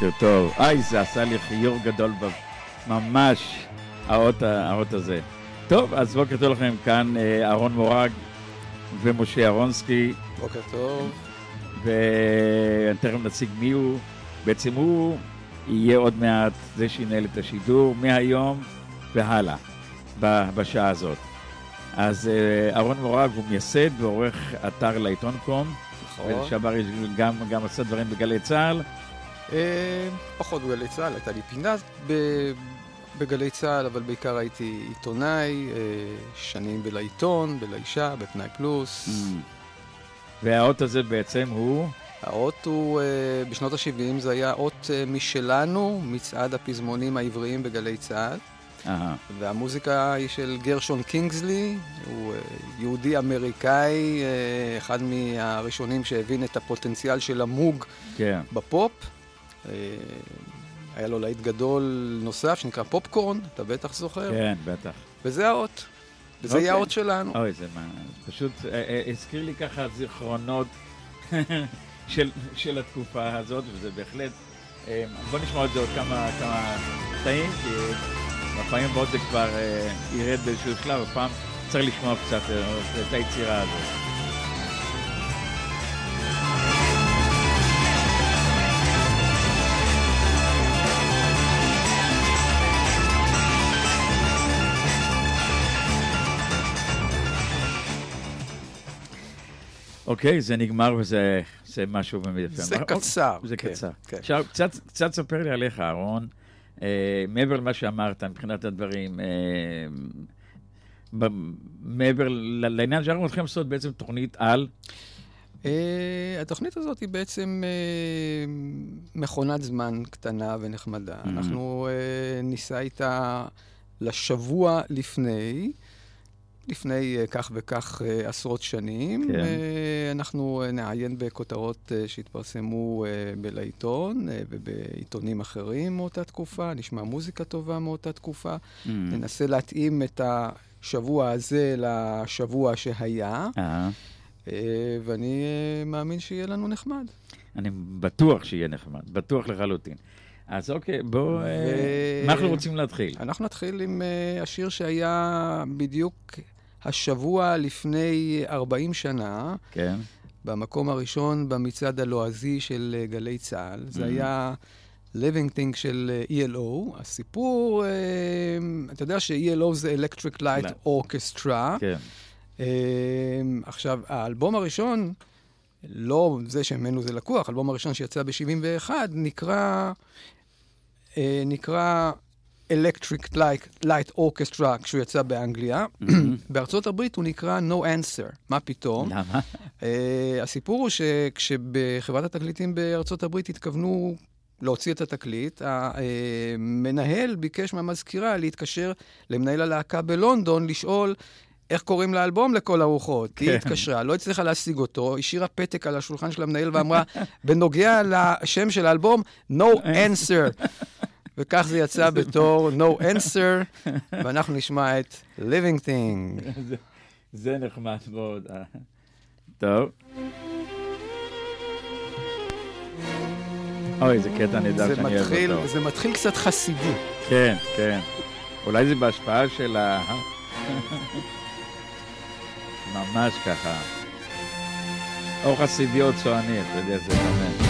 בוקר טוב. איי, זה עשה לי חיור גדול, ממש, האות, האות הזה. טוב, אז בוקר טוב לכם, כאן אה, אהרון מורג ומשה אהרונסקי. בוקר טוב. ותכף נציג מי הוא. בעצם הוא יהיה עוד מעט זה שינהל את השידור מהיום והלאה, בשעה הזאת. אז אה, אהרון מורג הוא מייסד ועורך אתר לעיתון קום. נכון. ושבר גם, גם עשה דברים בגלי צה"ל. אה, פחות בגלי צה"ל, הייתה לי פינה בגלי צה"ל, אבל בעיקר הייתי עיתונאי, אה, שנים בלעיתון, בלאישה, בפנאי פלוס. Mm. והאות הזה בעצם הוא? האות הוא, אה, בשנות ה-70 זה היה אות משלנו, מצעד הפזמונים העבריים בגלי צה"ל. והמוזיקה היא של גרשון קינגסלי, הוא יהודי אמריקאי, אחד מהראשונים שהבין את הפוטנציאל של המוג כן. בפופ. אה, היה לו להיט גדול נוסף שנקרא פופקורן, אתה בטח זוכר? כן, בטח. וזה האות. וזה יהיה אוקיי. האות שלנו. אוי, זה מה... פשוט אה, אה, הזכיר לי ככה זיכרונות של, של התקופה הזאת, וזה בהחלט... בוא נשמע את זה עוד כמה, כמה קטעים, כי בפעמים הבאות זה כבר ירד באיזשהו שלב, הפעם צריך לשמוע קצת את היצירה הזאת. אוקיי, זה נגמר וזה זה משהו באמת יפה. זה קצר. זה כן, קצר. כן. עכשיו, קצת, קצת ספר לי עליך, אהרון, אה, מעבר למה שאמרת מבחינת הדברים, אה, מעבר לעניין שאנחנו הולכים לעשות בעצם תוכנית על... Uh, התוכנית הזאת היא בעצם uh, מכונת זמן קטנה ונחמדה. Mm-hmm. אנחנו uh, ניסע איתה לשבוע לפני. לפני uh, כך וכך uh, עשרות שנים. כן. Uh, אנחנו נעיין בכותרות שהתפרסמו בלעיתון uh, ובעיתונים אחרים מאותה תקופה, נשמע מוזיקה טובה מאותה תקופה, mm. ננסה להתאים את השבוע הזה לשבוע שהיה, uh-huh. uh, ואני מאמין שיהיה לנו נחמד. אני בטוח שיהיה נחמד, בטוח לחלוטין. אז אוקיי, בואו, ו... מה אנחנו רוצים להתחיל? אנחנו נתחיל עם השיר שהיה בדיוק השבוע לפני 40 שנה, כן. במקום הראשון במצעד הלועזי של אה, גלי צה"ל. Mm-hmm. זה היה Living Thing של אה, ELO. הסיפור, אה, אתה יודע ש-ELO זה Electric Light Orchestra. כן. עכשיו, האלבום הראשון, לא זה שממנו זה לקוח, האלבום הראשון שיצא ב-71, נקרא, נקרא Electric Light, Light Orchestra כשהוא יצא באנגליה. Mm-hmm. בארצות הברית הוא נקרא No Answer. מה פתאום? למה? Uh, הסיפור הוא שכשבחברת התקליטים בארצות הברית התכוונו להוציא את התקליט, המנהל ביקש מהמזכירה להתקשר למנהל הלהקה בלונדון לשאול איך קוראים לאלבום לכל הרוחות. כן. היא התקשרה, לא הצליחה להשיג אותו, השאירה פתק על השולחן של המנהל ואמרה, בנוגע לשם של האלבום, No Answer. וכך זה יצא בתור No Answer, ואנחנו נשמע את Living Thing. זה נחמד מאוד. טוב. אוי, איזה קטע נהדר שאני אוהב אותו. זה מתחיל קצת חסידי. כן, כן. אולי זה בהשפעה של ה... ממש ככה. או חסידי או צועני, אתה יודע, זה באמת.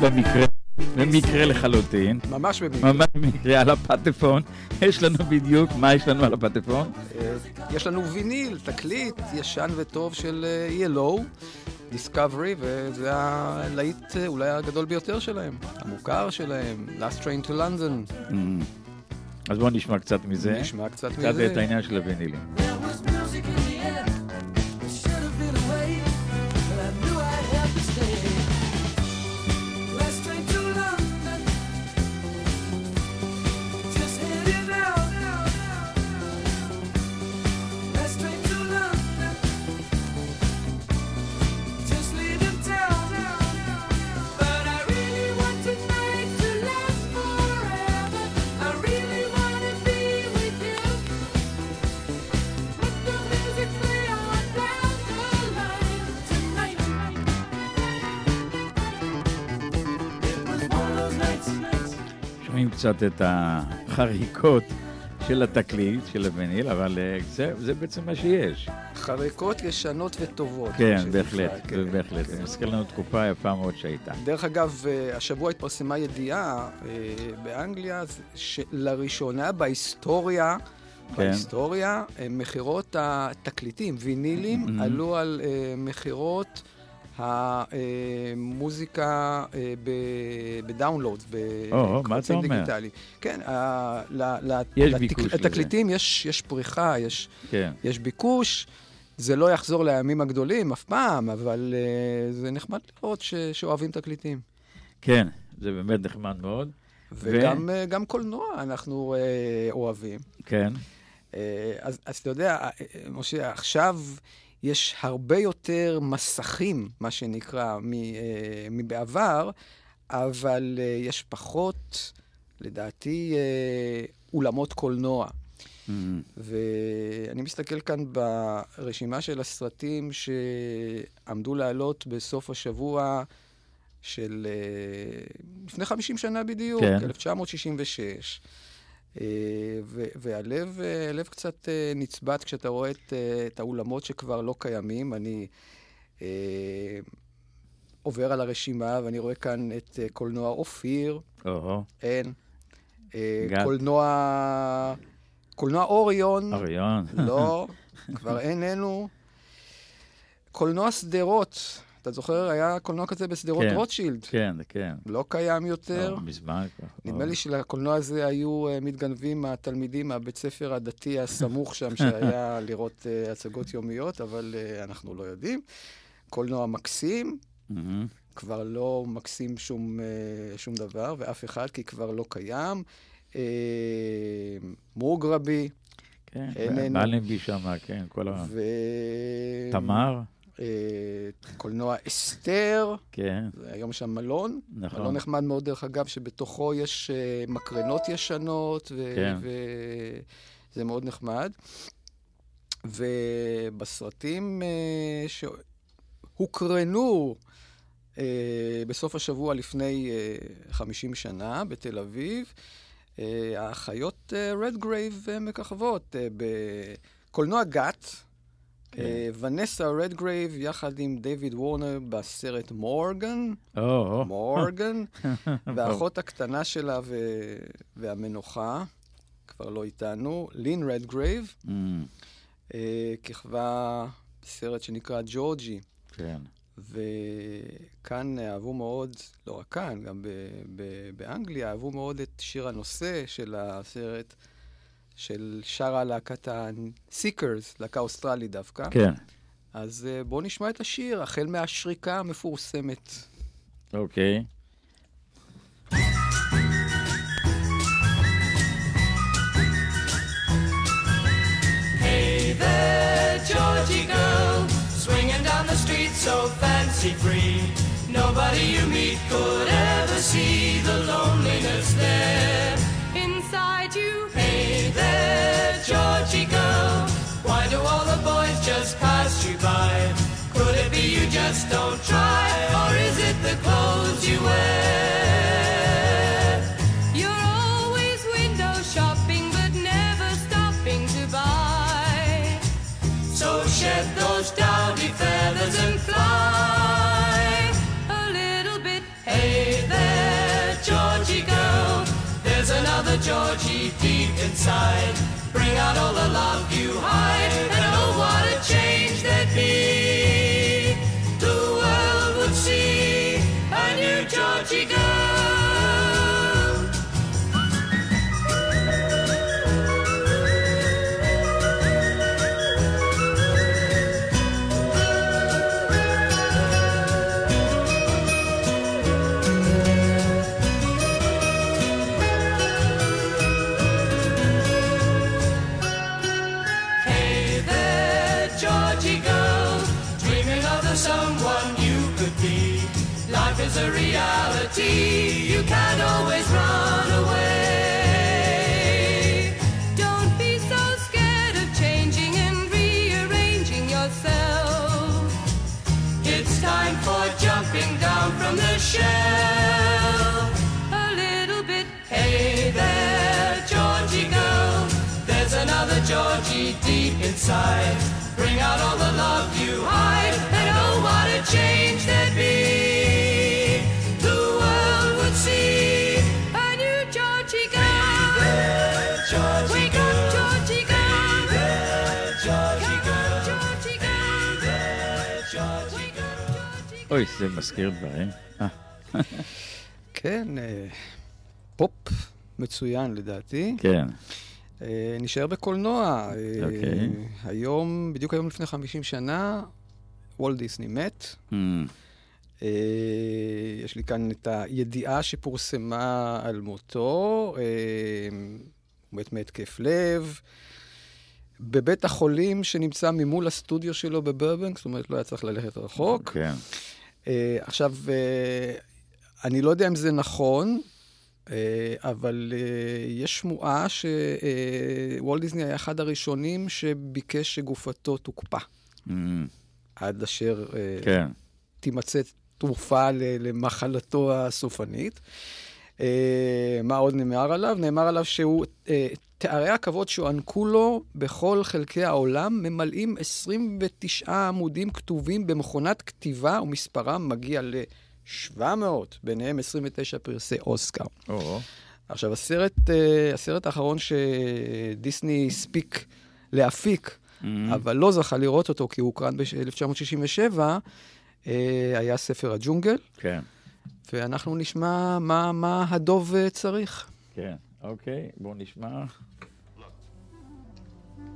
במקרה, במקרה לחלוטין. ממש במקרה. ממש במקרה, על הפטפון. יש לנו בדיוק, מה יש לנו על הפטפון? אה, יש לנו ויניל, תקליט ישן וטוב של ELO, Discovery, וזה הלהיט אה, אולי הגדול ביותר שלהם, המוכר שלהם, Last Train to London. Mm. אז בואו נשמע קצת מזה. נשמע קצת מזה. קצת את העניין של הווינילים. קצת את החריקות של התקליט, של הווניל, אבל אה, זה, זה בעצם מה שיש. חריקות ישנות וטובות. כן, בהחלט, כן, בהחלט. כן. זה מזכיר לנו תקופה יפה מאוד שהייתה. דרך אגב, אה, השבוע התפרסמה ידיעה אה, באנגליה, שלראשונה בהיסטוריה, כן. בהיסטוריה, מכירות התקליטים, וינילים, mm-hmm. עלו על מכירות... המוזיקה אה, בדאונלואוד, בקבצים דיגיטליים. כן. לתקליטים יש פריחה, כן. יש ביקוש. זה לא יחזור לימים הגדולים אף פעם, אבל uh, זה נחמד לראות ש, שאוהבים תקליטים. כן, זה באמת נחמד מאוד. וגם ו... גם קולנוע אנחנו uh, אוהבים. כן. Uh, אז, אז אתה יודע, משה, עכשיו יש הרבה יותר מסכים, מה שנקרא, אה, מבעבר, אבל אה, יש פחות, לדעתי, אה, אולמות קולנוע. Mm-hmm. ואני מסתכל כאן ברשימה של הסרטים שעמדו לעלות בסוף השבוע של לפני 50 שנה בדיוק, כן. 1966. אה, והלב אה, קצת אה, נצבט כשאתה רואה את, את האולמות שכבר לא קיימים. אני אה, עובר על הרשימה ואני רואה כאן את קולנוע אופיר. או-הו. אין. אה, קולנוע... קולנוע אוריון. אוריון. לא, כבר איננו. קולנוע שדרות. אתה זוכר, היה קולנוע כזה בשדרות כן, רוטשילד. כן, כן. לא קיים יותר. לא, מזמן כבר. נדמה לי שלקולנוע הזה היו uh, מתגנבים התלמידים מהבית ספר הדתי הסמוך שם, שהיה לראות uh, הצגות יומיות, אבל uh, אנחנו לא יודעים. קולנוע מקסים. כבר לא מקסים שום, uh, שום דבר, ואף אחד, כי כבר לא קיים. Uh, מוגרבי. כן, באלנבי שם, כן, כל ה... ו... תמר. קולנוע אסתר. כן. זה היום שם מלון. נכון. מלון נחמד מאוד, דרך אגב, שבתוכו יש אה, מקרנות ישנות, ו- כן. זה מאוד נחמד. ובסרטים אה, שהוקרנו אה, בסוף השבוע לפני אה, 50 שנה בתל אביב, האחיות רדגרייב אה, מככבות בקולנוע גת. כן. אה, ונסה רדגרייב יחד עם דיוויד וורנר בסרט מורגן. מורגן, והאחות הקטנה שלה. והמנוחה, כבר לא איתנו, לין רדגרייב, Mm, אה, כיכבה בסרט שנקרא ג'ורג'י. כן. וכאן אהבו מאוד, לא רק כאן, גם באנגליה, אהבו מאוד את שיר הנושא של הסרט, של שרה להקת ה-Seekers, להקה אוסטרלית דווקא. כן, אז אה, בואו נשמע את השיר, החל מהשריקה המפורסמת. אוקיי. Hey there, Georgie girl, swinging down the street so fancy free. Nobody you meet could ever see the loneliness there. Hey there, Georgie girl, why do all the boys just pass you by? Could it be you just don't try, or is it the clothes you wear? You're always window shopping, but never stopping to buy. So shed those feathers and fly a little bit. Hey there, Georgie girl. There's another Georgie inside. Bring out all the love you hide, inside. Bring out all the love you hide, and oh, what a change there'd be. The world would see a new Georgie girl. Wake up, Georgie girl. Georgie girl. Georgie girl. Up, Georgie girl. אוי, זה מזכיר דברים. אה, כן, אה, פופ מצוין לדעתי. כן. אה, נשאר בקולנוע. אה, אוקיי. היום, בדיוק היום לפני 50 שנה, וולט דיסני מת. Mm, אה, יש לי כאן את הידיעה שפורסמה על מותו. אה, הוא מת מהתקף לב. בבית החולים שנמצא ממול הסטודיו שלו בברבנק, זאת אומרת, לא היה צריך ללכת רחוק. כן. אה, עכשיו, אה, אני לא יודע אם זה נכון, אה, אבל אה, יש שמועה שוולט דיסני היה אחד הראשונים שביקש שגופתו תוקפא, Mm, עד אשר אה, כן. תימצא תרופה ל- למחלתו הסופנית. אה, מה עוד נאמר עליו? נאמר עליו שהוא, אה, תארי הכבוד שהוענקו לו בכל חלקי העולם ממלאים 29 עמודים כתובים במכונת כתיבה, ומספרם מגיע ל-700, ביניהם 29 פרסי אוסקר. או, עכשיו, הסרט, אה, הסרט האחרון שדיסני הספיק להפיק, Mm, אבל לא זכה לראות אותו כי הוא הוקרן ב-1967, אה, היה ספר הג'ונגל, כן. ואנחנו נשמע מה, מה הדוב אה, צריך. כן. אוקיי, בואו נשמע.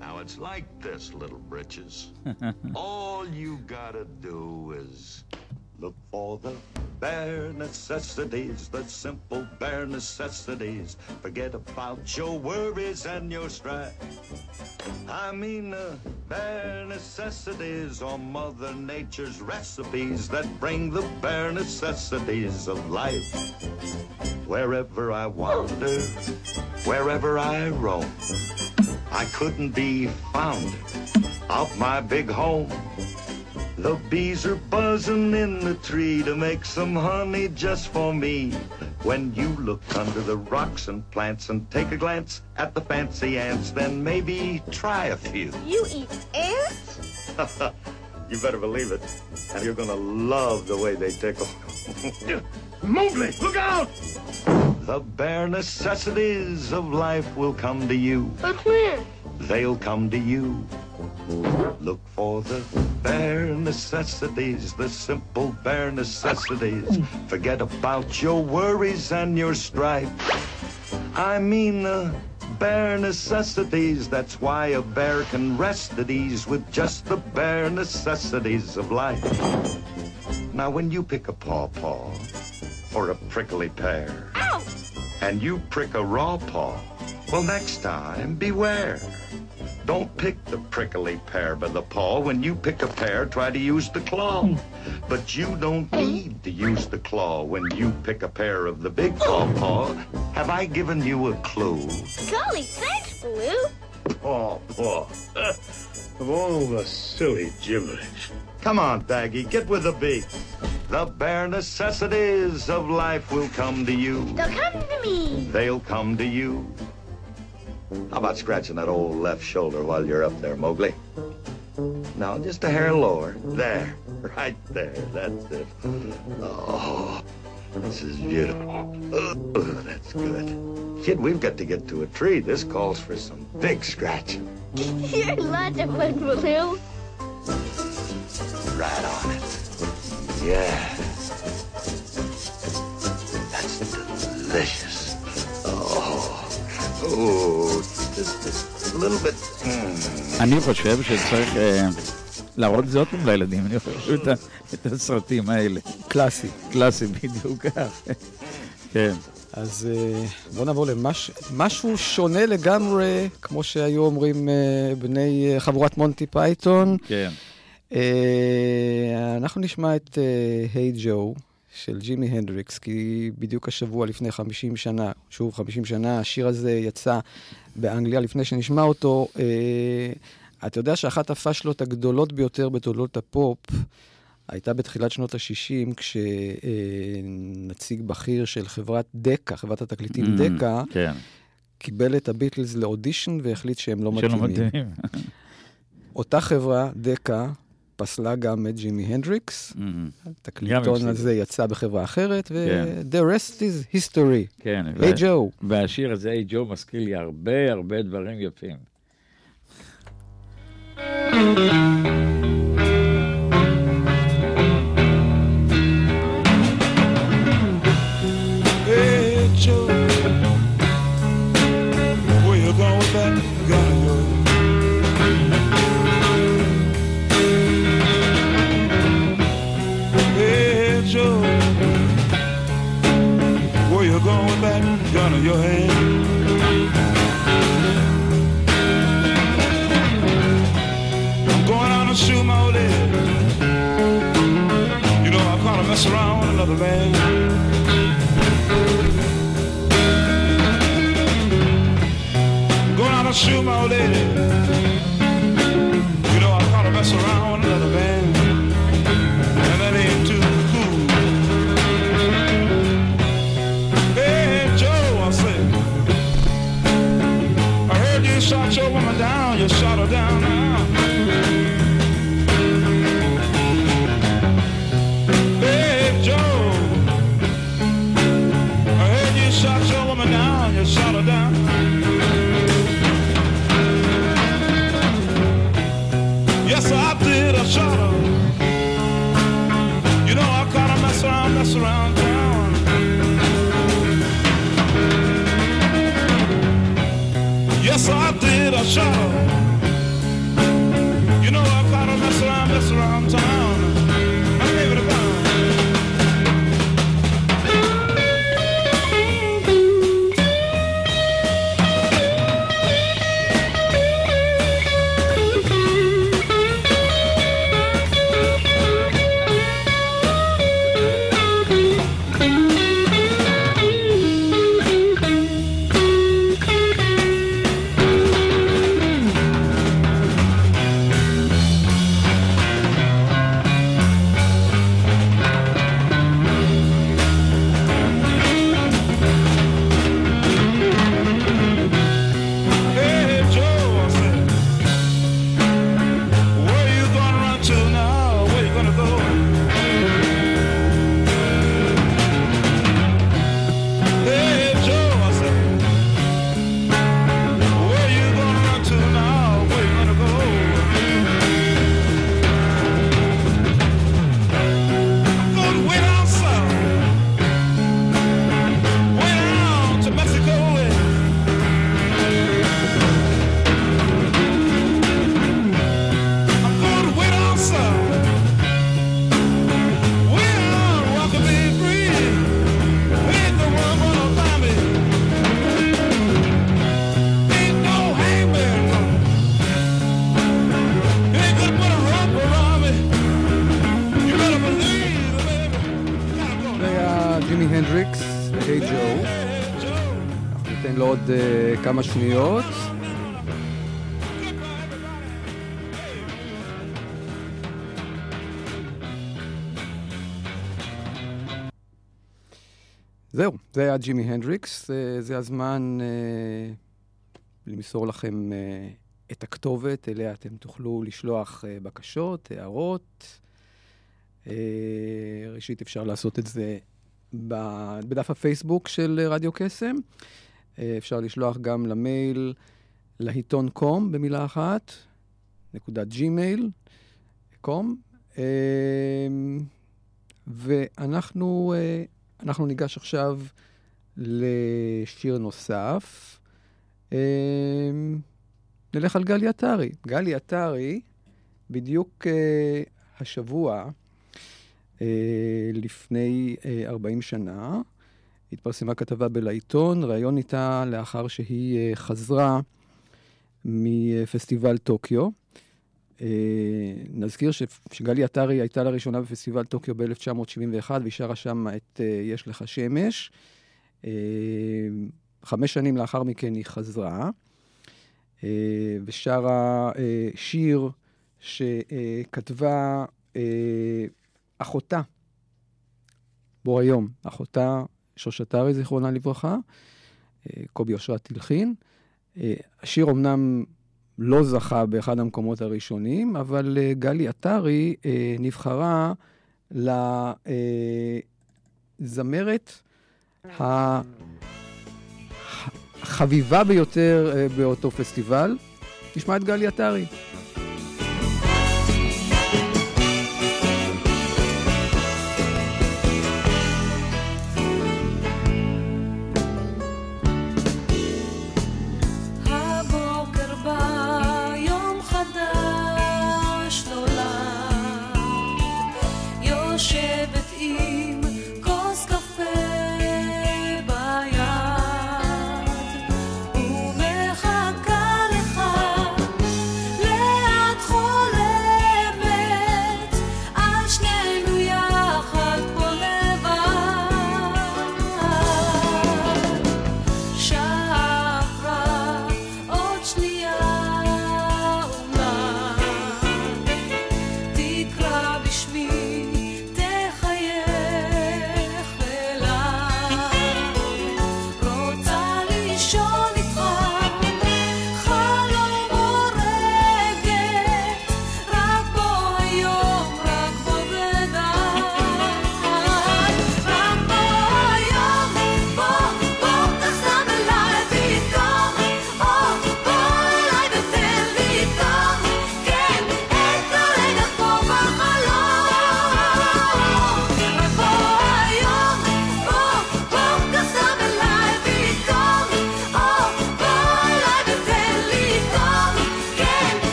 Now it's like this, little britches. All you gotta do is look for the bare necessities, the simple bare necessities. Forget about your worries and your strife. I mean the bare necessities are Mother Nature's recipes that bring the bare necessities of life. Wherever I wander, wherever I roam. I couldn't be found out my big home. The bees are buzzing in the tree to make some honey just for me. When you look under the rocks and plants and take a glance at the fancy ants, then maybe try a few. You eat ants? you better believe it. And you're gonna love the way they tickle. Mowgli, look out! The bare necessities of life will come to you. But when? They'll come to you. Look for the bare necessities, the simple bare necessities. Forget about your worries and your strife. I mean the bare necessities. That's why a bear can rest at ease with just the bare necessities of life. Now, when you pick a pawpaw or a prickly pear, Ow! and you prick a raw paw, well, next time, beware. Don't pick the prickly pear by the paw. When you pick a pear, try to use the claw. But you don't need to use the claw when you pick a pear of the big paw paw. Have I given you a clue? Golly, thanks, Blue. Paw paw. of all the silly gibberish. Come on, Baggy, get with the beat. The bare necessities of life will come to you. They'll come to me. They'll come to you. How about scratching that old left shoulder while you're up there, Mowgli? Now, just a hair lower. There. Right there. That's it. Oh, this is beautiful. Oh, that's good. Kid, we've got to get to a tree. This calls for some big scratching. You're fun, Blue. Right on it. Yeah. That's delicious. אני חושב שצריך אה, להראות את זה עוד פעם לילדים, אני חושב את הסרטים האלה. קלאסי. קלאסי בדיוק כך. כן. אז אה, בואו נעבור למשהו שונה לגמרי, כמו שהיו אומרים אה, בני חבורת מונטי פייתון. כן. אנחנו נשמע את היי ג'ו של ג'ימי הנדריקס, כי בדיוק השבוע לפני 50 שנה, שוב 50 שנה, השיר הזה יצא באנגליה לפני שנשמע אותו. אה, אתה יודע שאחת הפאשלות הגדולות ביותר בתולדות הפופ הייתה בתחילת שנות ה-60, כשנציג בכיר של חברת Decca, חברת התקליטים Mm, Decca, כן. קיבל את הביטלס לאודישן והחליט שהם לא מתאימים. מתאימים. אותה חברה, דקה, פסלה גם את ג'ימי הנדריקס. גם התקליטון. הזה יצא בחברה אחרת, כן. ו-The rest is history. כן. היי ג'ו. והשיר הזה, היי ג'ו, מזכיר לי הרבה הרבה דברים יפים. Hey, שניות. זהו, זה היה ג'ימי הנדריקס. אה, זה הזמן אה, למסור לכם אה, את הכתובת, אליה אתם תוכלו לשלוח אה, בקשות, הערות. אה, ראשית, אפשר לעשות את זה בדף הפייסבוק של רדיו קסם. אה, אפשר לשלוח גם למייל לעיתון קום במילה אחת, נקודה ג'ימייל, קום. אה, ואנחנו אה, ניגש עכשיו לשיר נוסף. אה, נלך על גלי עטרי. גלי עטרי, בדיוק אה, השבוע, לפני אה, 40 שנה, התפרסמה כתבה בלעיתון, ראיון איתה לאחר שהיא אה, חזרה מפסטיבל טוקיו. אה, נזכיר שגלי עטרי הייתה לראשונה בפסטיבל טוקיו ב-1971 והיא שרה שם את אה, יש לך שמש. חמש שנים לאחר מכן היא חזרה ושרה שיר שכתבה אחותה, בו היום, אחותה שוש עטרי, זיכרונה לברכה, אה, קובי אושרת הלחין. אה, השיר אמנם לא זכה באחד המקומות הראשונים, אבל אה, גלי עטרי נבחרה לזמרת החביבה ביותר באותו פסטיבל. נשמע את גלי עטרי.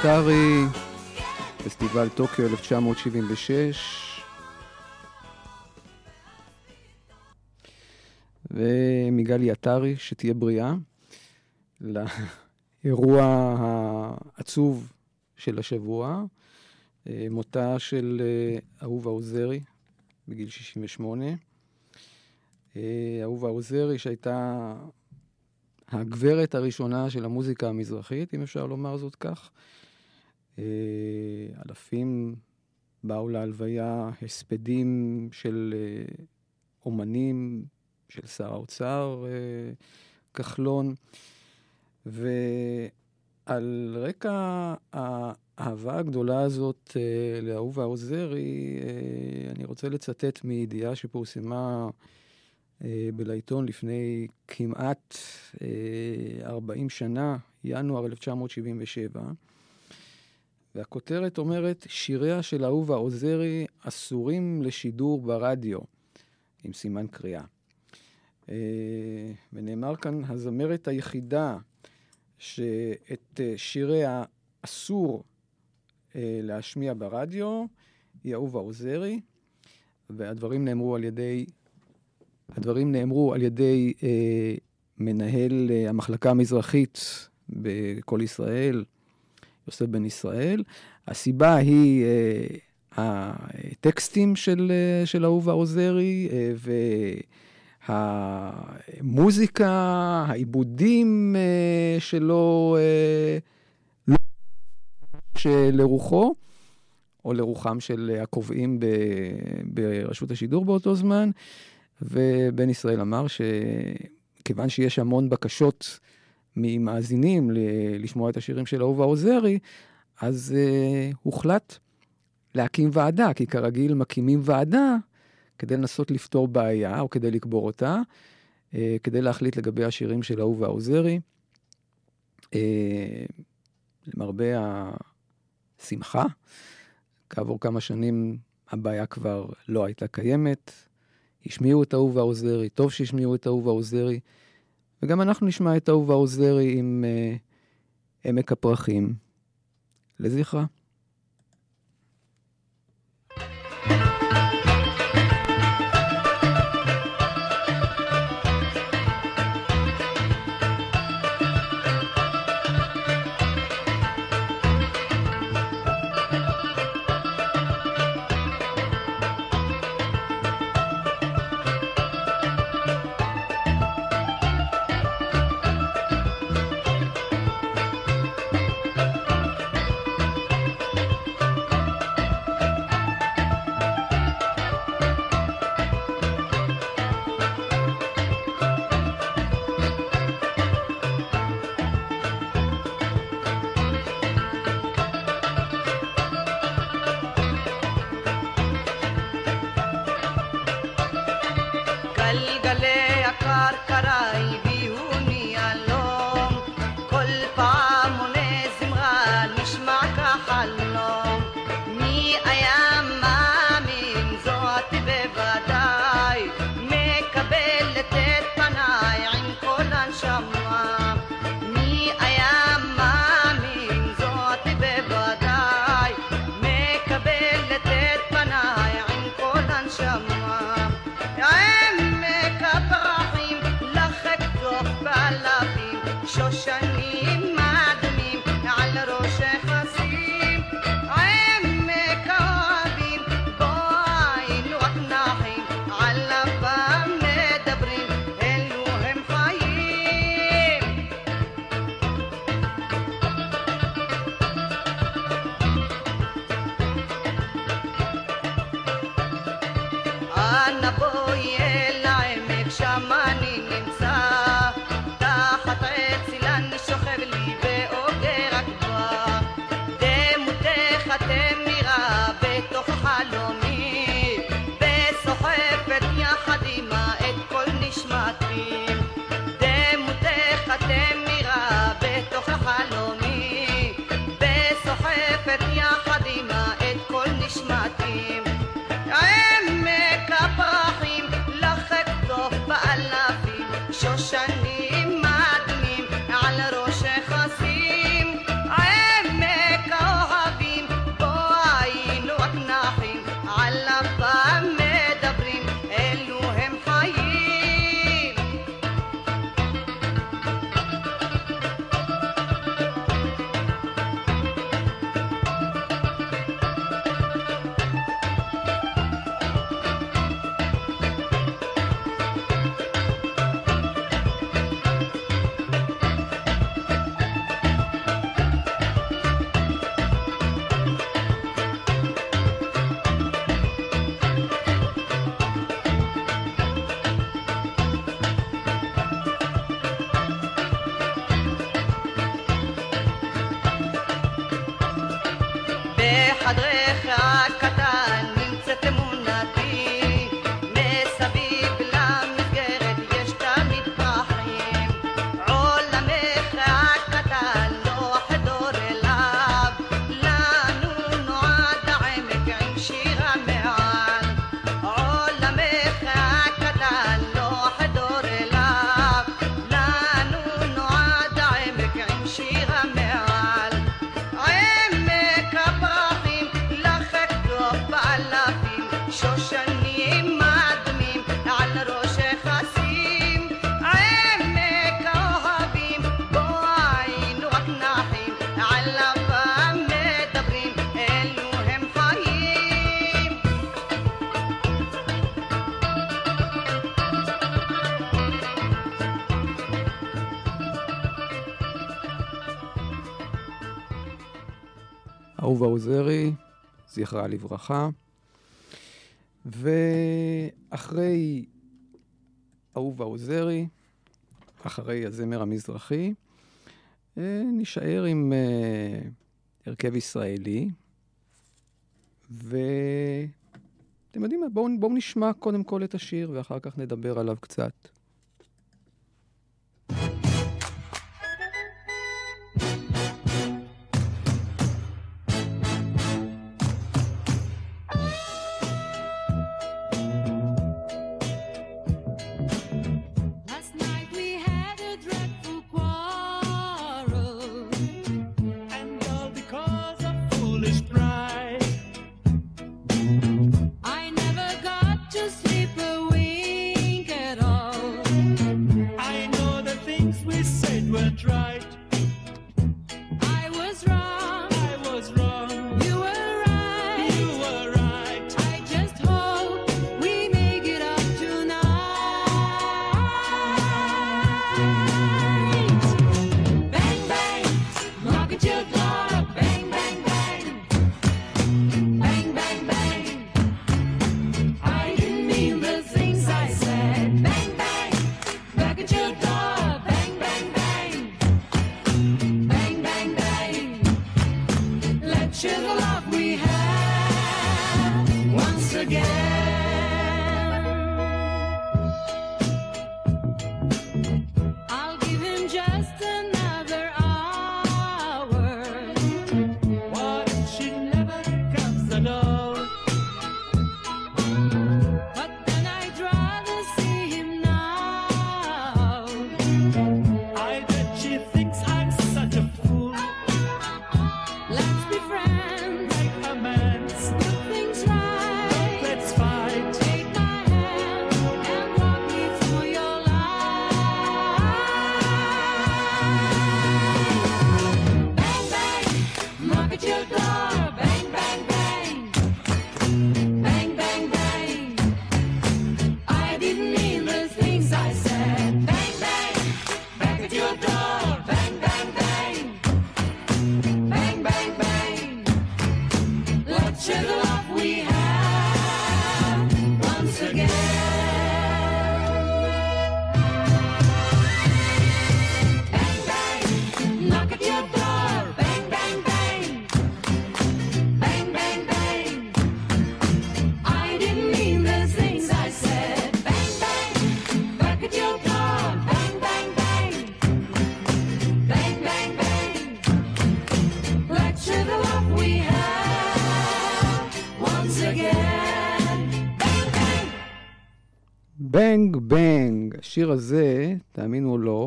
עטרי, פסטיבל טוקיו 1976. ומיגלי עטרי, שתהיה בריאה, לאירוע העצוב של השבוע, אה, מותה של אה, אהובה עוזרי בגיל 68. אה, אהובה עוזרי, שהייתה הגברת הראשונה של המוזיקה המזרחית, אם אפשר לומר זאת כך. אלפים באו להלוויה, הספדים של אומנים, של שר האוצר כחלון, ועל רקע האהבה הגדולה הזאת אה, לאהובה עוזרי, אה, אני רוצה לצטט מידיעה שפורסמה אה, בלעיתון לפני כמעט 40 שנה, ינואר 1977, והכותרת אומרת, שיריה של אהובה עוזרי אסורים לשידור ברדיו, עם סימן קריאה. ונאמר כאן, הזמרת היחידה שאת שיריה אסור אה, להשמיע ברדיו, היא אהובה עוזרי, והדברים נאמרו על ידי, הדברים נאמרו על ידי אה, מנהל אה, המחלקה המזרחית ב"קול ישראל", יוסף בן ישראל. הסיבה היא אה, הטקסטים של, אה, של אהובה עוזרי אה, והמוזיקה, העיבודים אה, שלו, אה, לרוחו, או לרוחם של הקובעים ב, ברשות השידור באותו זמן, ובן ישראל אמר שכיוון שיש המון בקשות ממאזינים לשמוע את השירים של אהובה עוזרי, אז uh, הוחלט להקים ועדה, כי כרגיל מקימים ועדה כדי לנסות לפתור בעיה או כדי לקבור אותה, uh, כדי להחליט לגבי השירים של אהובה עוזרי. Uh, למרבה שמחה. כעבור כמה שנים הבעיה כבר לא הייתה קיימת. השמיעו את אהובה עוזרי, טוב שהשמיעו את אהובה עוזרי, וגם אנחנו נשמע את אהובה עוזרי עם uh, עמק הפרחים לזכרה. אהובה עוזרי, זכרה לברכה. ואחרי אהובה עוזרי, אחרי הזמר המזרחי, אה, נשאר עם אה, הרכב ישראלי. ואתם יודעים מה, בואו בוא נשמע קודם כל את השיר ואחר כך נדבר עליו קצת. She's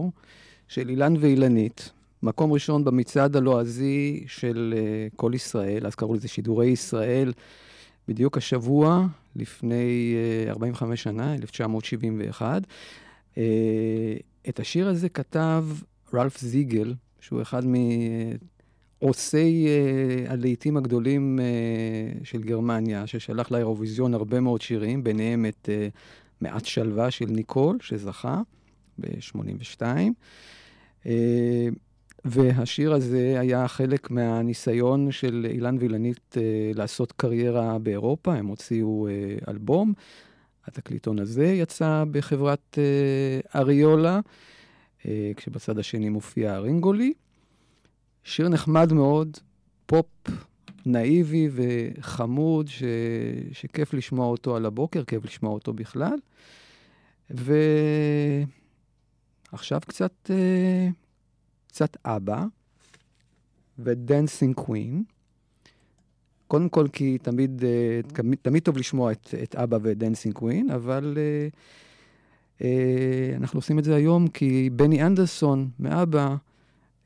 עשור, של אילן ואילנית, מקום ראשון במצעד הלועזי של אה, uh, כל ישראל, אז קראו לזה שידורי ישראל, בדיוק השבוע, לפני אה, uh, 45 שנה, 1971. Uh, אה, את השיר הזה כתב רלף זיגל, שהוא אחד מעושי uh, הלהיטים הגדולים uh, של גרמניה, ששלח לאירוויזיון הרבה מאוד שירים, ביניהם את uh, מעט שלווה של ניקול, שזכה. ב-82. אה, והשיר הזה היה חלק מהניסיון של אילן וילנית אה, לעשות קריירה באירופה, הם הוציאו אה, אלבום. התקליטון הזה יצא בחברת אריולה, כשבצד השני מופיע רינגולי. שיר נחמד מאוד, פופ נאיבי וחמוד, ש... שכיף לשמוע אותו על הבוקר, כיף לשמוע אותו בכלל. ו... עכשיו קצת, אה, קצת ABBA ו Dancing Queen. קודם כל כי תמיד, אה, תמיד, תמיד טוב לשמוע את, את ABBA ו Dancing Queen, אבל אה, אה, אנחנו עושים את זה היום כי בני אנדרסון מאבא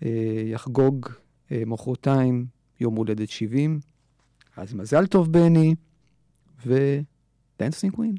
אה, יחגוג אה, מחרתיים יום הולדת 70. אז מזל טוב בני ו Dancing Queen.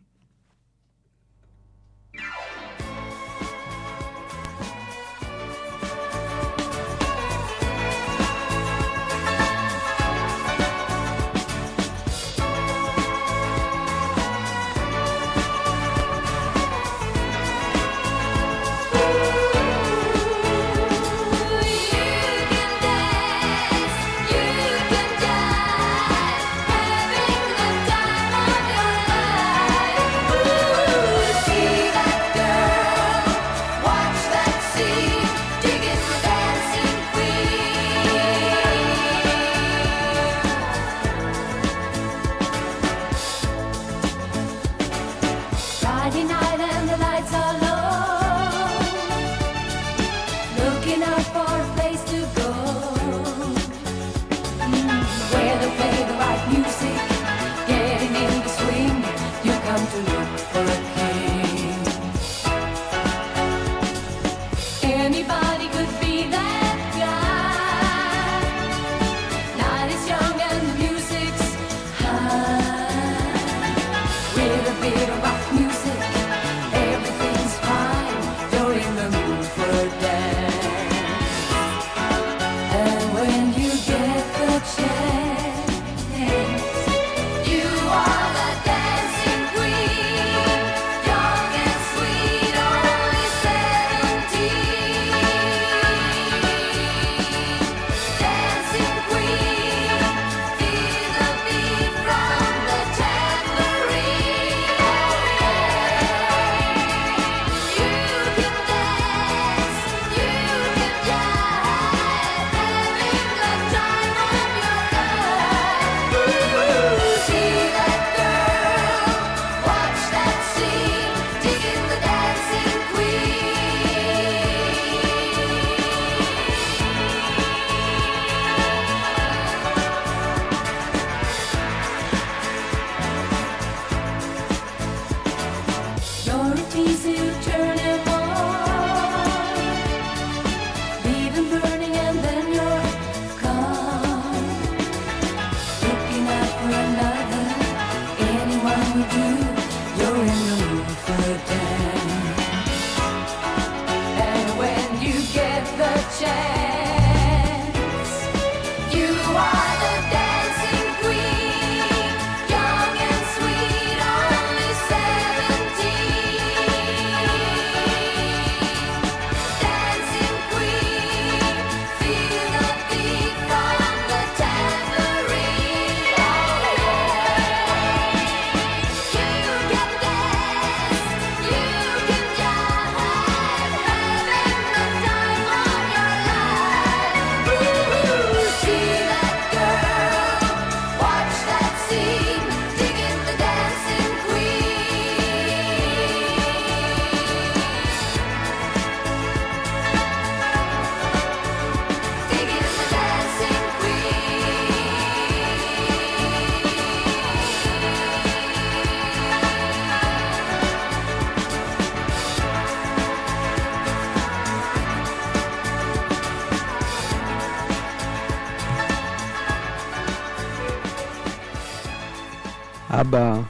ABBA,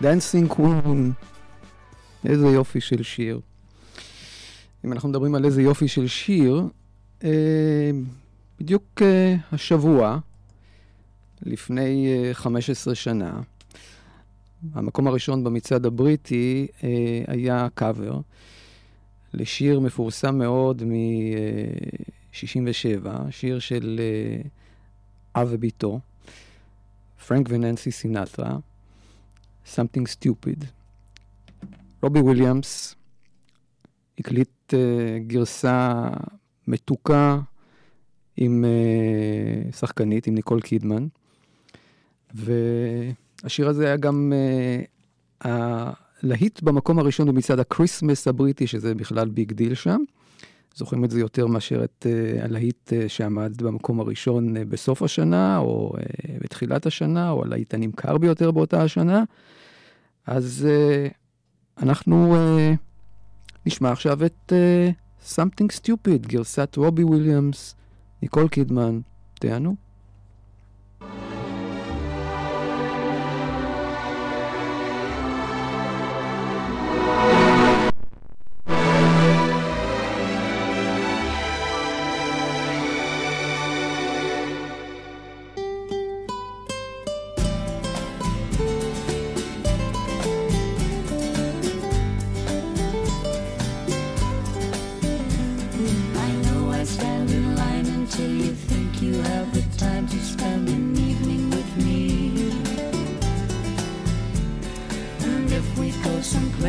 Dancing Queen, איזה יופי של שיר. אם אנחנו מדברים על איזה יופי של שיר, אה, בדיוק אה, השבוע, לפני אה, 15 שנה, המקום הראשון במצעד הבריטי אה, היה קאבר לשיר מפורסם מאוד מ-67, אה, שיר של אה, אב ובתו. פרנק וננסי סינטרה, Something Stupid. רובי וויליאמס הקליט uh, גרסה מתוקה עם uh, שחקנית, עם ניקול קידמן, והשיר הזה היה גם uh, הלהיט במקום הראשון במצעד ה Christmas הבריטי, שזה בכלל big deal שם. זוכרים את זה יותר מאשר את אה, הלהיט אה, שעמד במקום הראשון אה, בסוף השנה, או בתחילת השנה, או הלהיט הנמכר ביותר באותה השנה. אז אנחנו נשמע עכשיו את Something Stupid, גרסת רובי וויליאמס, ניקול קידמן, תענו.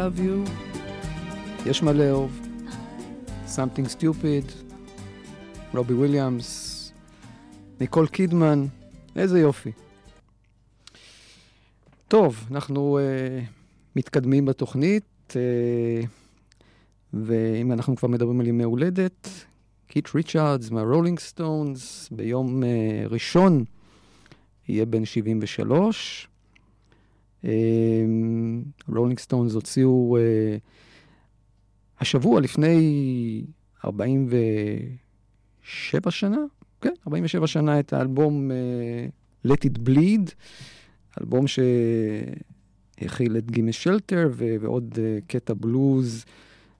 love you. יש מה לאהוב. Something stupid. רובי וויליאמס. ניקול קידמן. איזה יופי. טוב, אנחנו uh, מתקדמים בתוכנית, uh, ואם אנחנו כבר מדברים על ימי הולדת, קיט ריצ'רדס מהרולינג סטונס ביום uh, ראשון יהיה בן 73. רולינג סטונס הוציאו uh, השבוע לפני 47 שנה, כן, 47 שנה את האלבום uh, Let It Bleed, אלבום שהכיל את Gimme Shelter ועוד uh, קטע בלוז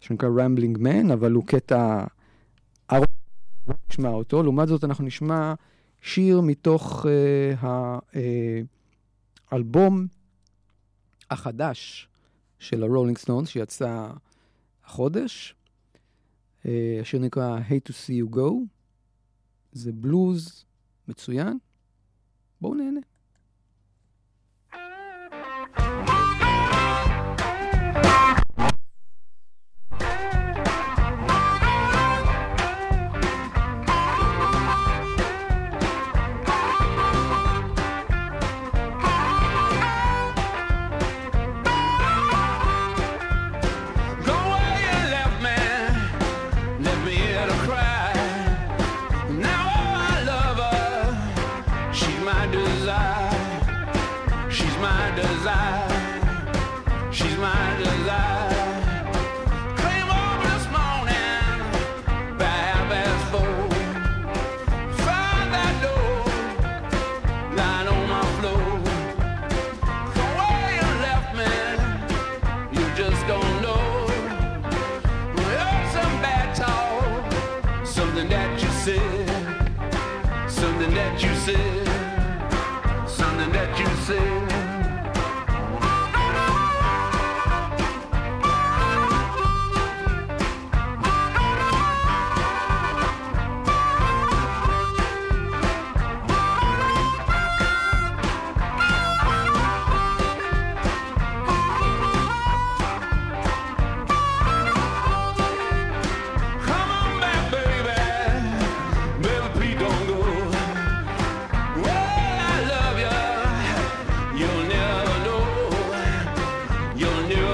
שנקרא Rambling Man, אבל הוא קטע ארוך, נשמע אותו. לעומת זאת אנחנו נשמע שיר מתוך uh, האלבום החדש של הרולינג סטונס שיצא החודש. Uh, השיר נקרא Hate to see you go. זה בלוז מצוין. בואו נהנה.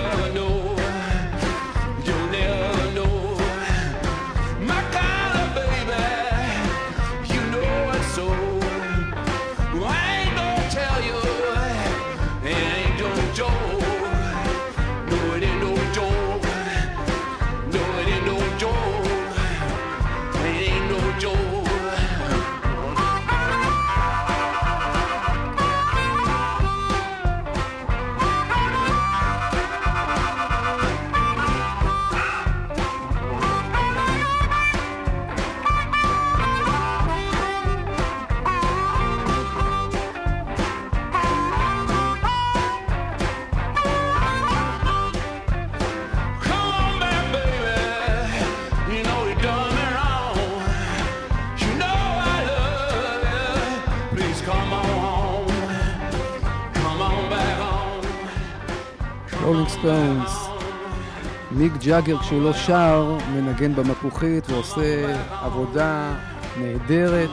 Never know. ג'אגר כשהוא לא שר, מנגן במפוחית ועושה עבודה נהדרת.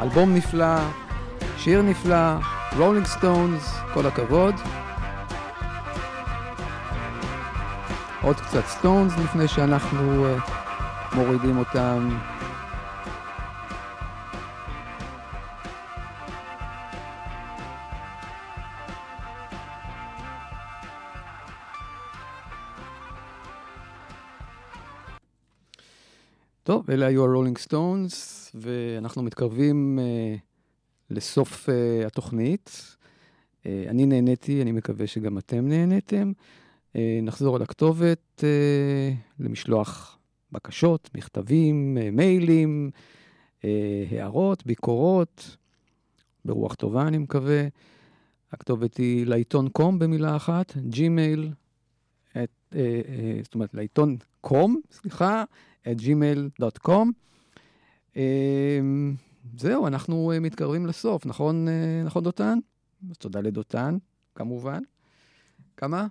אלבום נפלא, שיר נפלא, רולינג סטונס, כל הכבוד. עוד קצת סטונס לפני שאנחנו אה, מורידים אותם. אלה היו הרולינג סטונס, ואנחנו מתקרבים uh, לסוף uh, התוכנית. Uh, אני נהניתי, אני מקווה שגם אתם נהניתם. Uh, נחזור על הכתובת uh, למשלוח בקשות, מכתבים, uh, מיילים, uh, הערות, ביקורות, ברוח טובה, אני מקווה. הכתובת היא להיטון com במילה אחת, Gmail, את, uh, uh, זאת אומרת, לעיתון קום, סליחה, את gmail.com. Uh, זהו, אנחנו uh, מתקרבים לסוף, נכון, uh, נכון דותן? אז תודה לדותן, כמובן. כמה?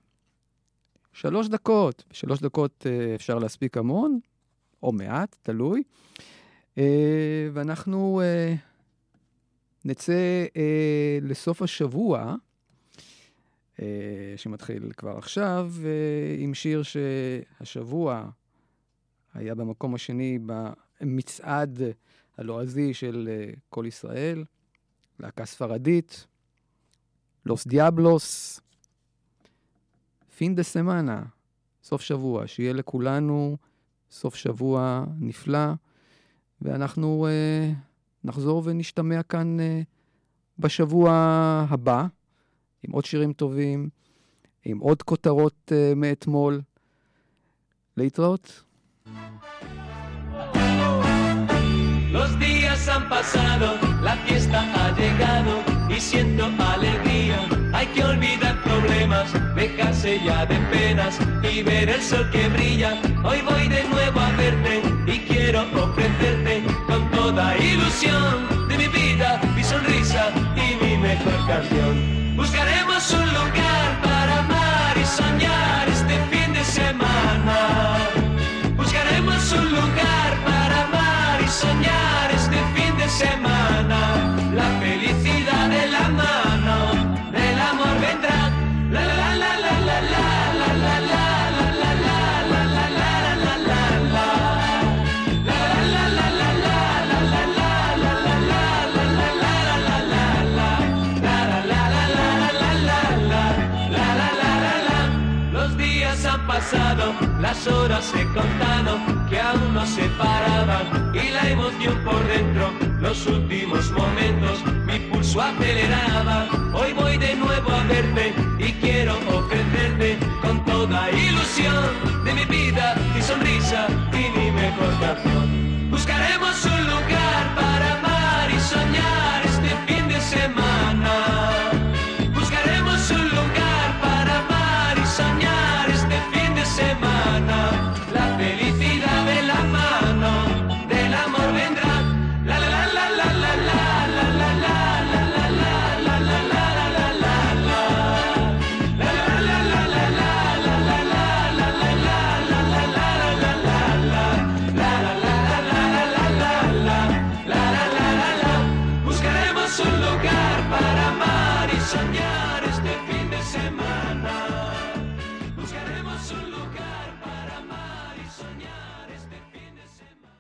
שלוש דקות. בשלוש דקות uh, אפשר להספיק המון, או מעט, תלוי. ואנחנו נצא לסוף השבוע, שמתחיל כבר עכשיו, עם שיר שהשבוע היה במקום השני במצעד הלועזי של uh, כל ישראל, להקה ספרדית, לוס דיאבלוס, פין דה סמנה, סוף שבוע, שיהיה לכולנו סוף שבוע נפלא, ואנחנו uh, נחזור ונשתמע כאן uh, בשבוע הבא, עם עוד שירים טובים, עם עוד כותרות uh, מאתמול. להתראות. Los días han pasado, la fiesta ha llegado y siento alegría. Hay que olvidar problemas, dejarse ya de penas y ver el sol que brilla. Hoy voy de nuevo a verte y quiero ofrecerte con toda ilusión horas he contado que aún no se separaban y la emoción por dentro, los últimos momentos, mi pulso aceleraba. Hoy voy de nuevo a verte y quiero ofrecerte con toda ilusión de mi vida y sonrisa